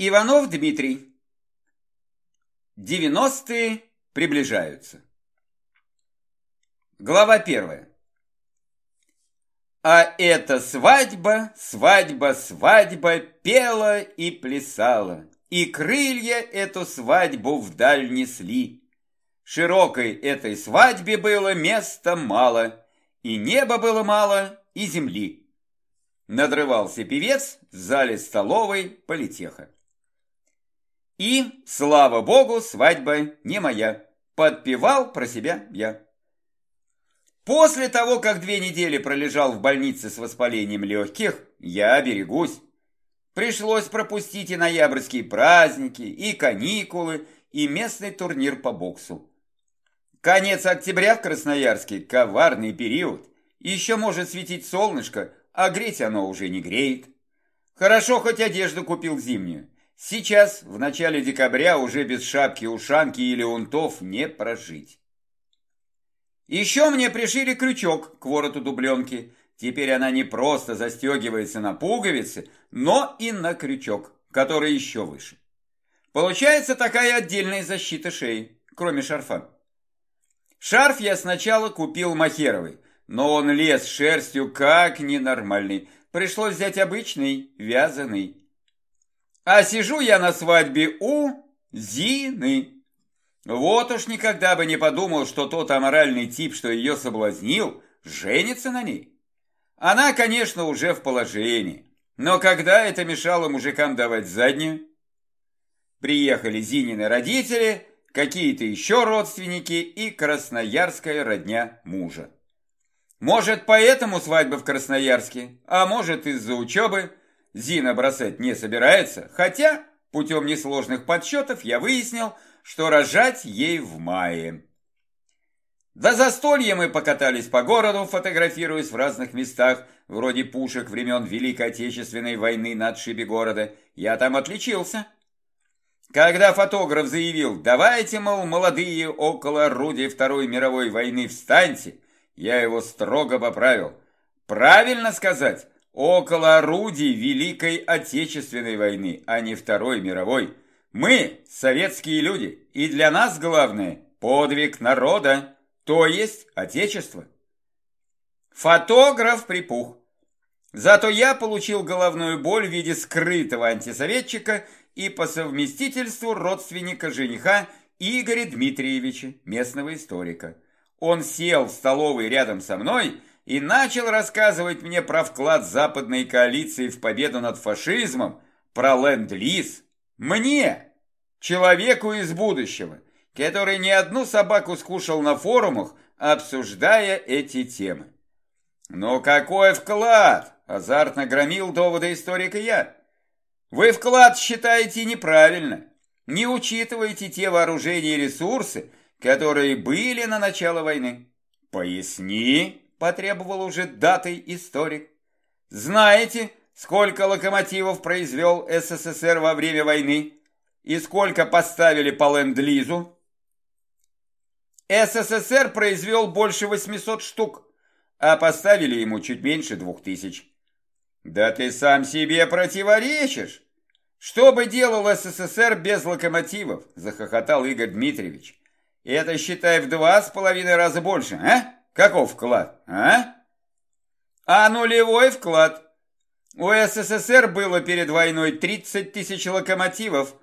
Иванов Дмитрий. Девяностые приближаются. Глава первая. А эта свадьба, свадьба, свадьба пела и плясала, и крылья эту свадьбу вдаль несли. Широкой этой свадьбе было места мало, и неба было мало, и земли. Надрывался певец в зале столовой политеха. И, слава богу, свадьба не моя. Подпевал про себя я. После того, как две недели пролежал в больнице с воспалением легких, я берегусь. Пришлось пропустить и ноябрьские праздники, и каникулы, и местный турнир по боксу. Конец октября в Красноярске – коварный период. Еще может светить солнышко, а греть оно уже не греет. Хорошо, хоть одежду купил зимнюю. Сейчас, в начале декабря, уже без шапки, ушанки или унтов не прожить. Еще мне пришили крючок к вороту дубленки. Теперь она не просто застегивается на пуговицы, но и на крючок, который еще выше. Получается такая отдельная защита шеи, кроме шарфа. Шарф я сначала купил махеровый, но он лез шерстью как ненормальный. Пришлось взять обычный, вязаный. А сижу я на свадьбе у Зины. Вот уж никогда бы не подумал, что тот аморальный тип, что ее соблазнил, женится на ней. Она, конечно, уже в положении. Но когда это мешало мужикам давать заднюю? Приехали Зинины родители, какие-то еще родственники и красноярская родня мужа. Может, поэтому свадьба в Красноярске, а может, из-за учебы – Зина бросать не собирается, хотя путем несложных подсчетов я выяснил, что рожать ей в мае. До застолья мы покатались по городу, фотографируясь в разных местах, вроде пушек времен Великой Отечественной войны на отшибе города. Я там отличился. Когда фотограф заявил «давайте, мол, молодые, около орудия Второй мировой войны встаньте», я его строго поправил. Правильно сказать, около орудий Великой Отечественной войны, а не Второй мировой. Мы – советские люди, и для нас главное – подвиг народа, то есть Отечество. Фотограф припух. Зато я получил головную боль в виде скрытого антисоветчика и по совместительству родственника жениха Игоря Дмитриевича, местного историка. Он сел в столовой рядом со мной и начал рассказывать мне про вклад западной коалиции в победу над фашизмом, про ленд-лиз. Мне, человеку из будущего, который не одну собаку скушал на форумах, обсуждая эти темы. «Ну какой вклад?» – азартно громил доводы историка я. «Вы вклад считаете неправильно, не учитываете те вооружения и ресурсы, которые были на начало войны. Поясни!» Потребовал уже датой историк. Знаете, сколько локомотивов произвел СССР во время войны и сколько поставили по ленд-лизу? СССР произвел больше 800 штук, а поставили ему чуть меньше двух тысяч. Да ты сам себе противоречишь. Что бы делал СССР без локомотивов, захохотал Игорь Дмитриевич. Это, считай, в два с половиной раза больше, а? Каков вклад, а? А нулевой вклад. У СССР было перед войной 30 тысяч локомотивов,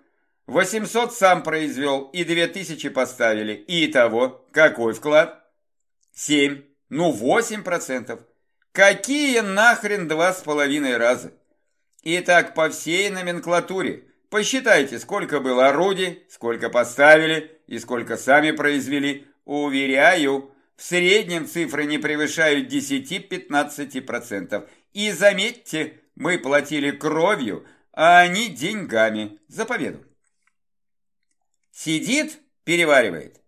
800 сам произвел и 2000 поставили. И того, какой вклад? 7, ну 8%. Какие нахрен два с половиной раза? И так по всей номенклатуре. Посчитайте, сколько было орудий, сколько поставили и сколько сами произвели. Уверяю, в среднем цифры не превышают 10-15%. И заметьте, мы платили кровью, а они деньгами за победу. Сидит, переваривает.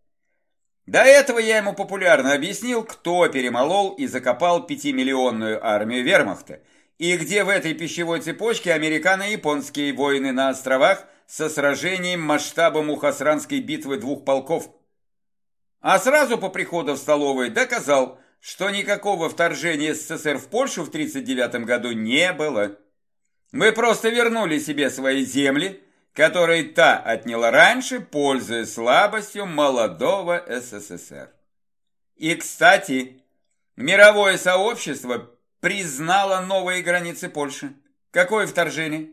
До этого я ему популярно объяснил, кто перемолол и закопал пятимиллионную армию вермахта, и где в этой пищевой цепочке американо-японские войны на островах со сражением масштабом Ухасранской битвы двух полков – а сразу по приходу в столовую доказал, что никакого вторжения СССР в Польшу в 1939 году не было. Мы просто вернули себе свои земли который та отняла раньше, пользуясь слабостью молодого СССР. И, кстати, мировое сообщество признало новые границы Польши. Какое вторжение?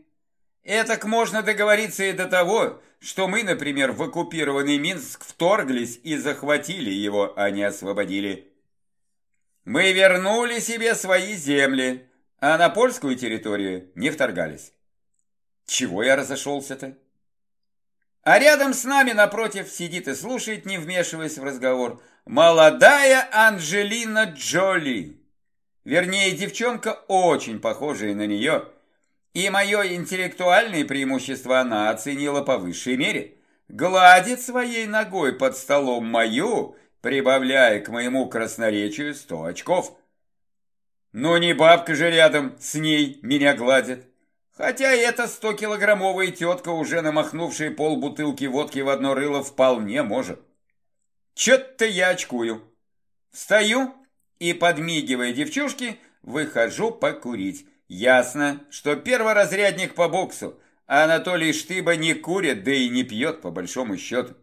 Этак можно договориться и до того, что мы, например, в оккупированный Минск вторглись и захватили его, а не освободили. Мы вернули себе свои земли, а на польскую территорию не вторгались. Чего я разошелся-то? А рядом с нами, напротив, сидит и слушает, не вмешиваясь в разговор, молодая Анджелина Джоли. Вернее, девчонка, очень похожая на нее. И мое интеллектуальное преимущество она оценила по высшей мере. Гладит своей ногой под столом мою, прибавляя к моему красноречию сто очков. Но не бабка же рядом с ней меня гладит. Хотя эта стокилограммовая тетка, уже намахнувшая полбутылки водки в одно рыло, вполне может. Чё-то я очкую. Встаю и, подмигивая девчушке, выхожу покурить. Ясно, что перворазрядник по боксу, Анатолий Штыба не курит, да и не пьет, по большому счету.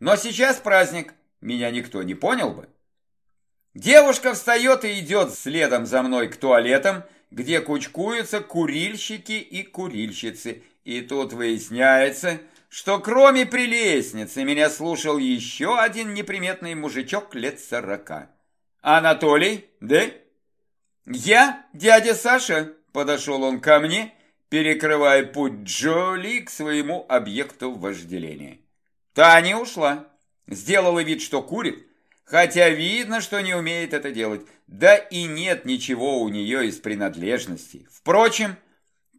Но сейчас праздник, меня никто не понял бы. Девушка встает и идет следом за мной к туалетам, где кучкуются курильщики и курильщицы. И тут выясняется, что кроме прелестницы меня слушал еще один неприметный мужичок лет сорока. «Анатолий, да?» «Я, дядя Саша», — подошел он ко мне, перекрывая путь Джоли к своему объекту вожделения. Таня ушла, сделала вид, что курит, хотя видно, что не умеет это делать, да и нет ничего у нее из принадлежностей. Впрочем,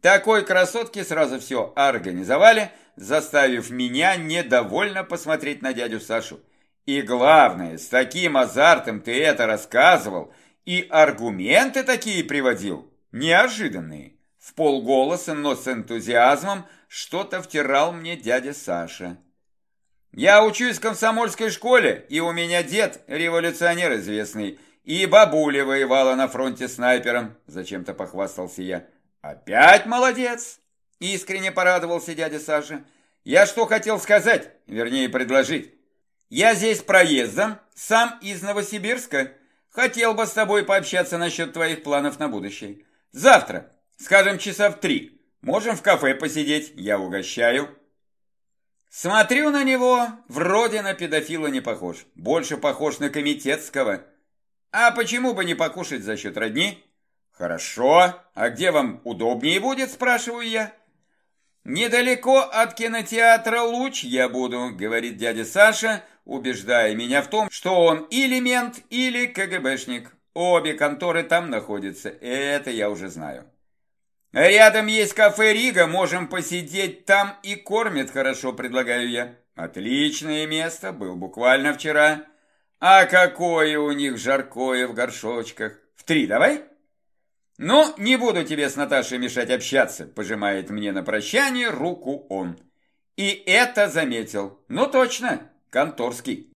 такой красотке сразу все организовали, заставив меня недовольно посмотреть на дядю Сашу. И главное, с таким азартом ты это рассказывал, и аргументы такие приводил, неожиданные. В полголоса, но с энтузиазмом, что-то втирал мне дядя Саша. Я учусь в комсомольской школе, и у меня дед революционер известный, и бабуля воевала на фронте снайпером, зачем-то похвастался я. Опять молодец, искренне порадовался дядя Саша. Я что хотел сказать, вернее предложить. Я здесь проездом, сам из Новосибирска. Хотел бы с тобой пообщаться насчет твоих планов на будущее. Завтра, скажем, часа в три, можем в кафе посидеть, я угощаю. Смотрю на него, вроде на педофила не похож, больше похож на комитетского. А почему бы не покушать за счет родни? Хорошо, а где вам удобнее будет, спрашиваю я. Недалеко от кинотеатра «Луч» я буду, говорит дядя Саша, убеждая меня в том, что он или мент, или КГБшник. Обе конторы там находятся, это я уже знаю. Рядом есть кафе Рига, можем посидеть там и кормят хорошо, предлагаю я. Отличное место, был буквально вчера. А какое у них жаркое в горшочках. В три давай? Ну, не буду тебе с Наташей мешать общаться, пожимает мне на прощание руку он. И это заметил. Ну точно, конторский.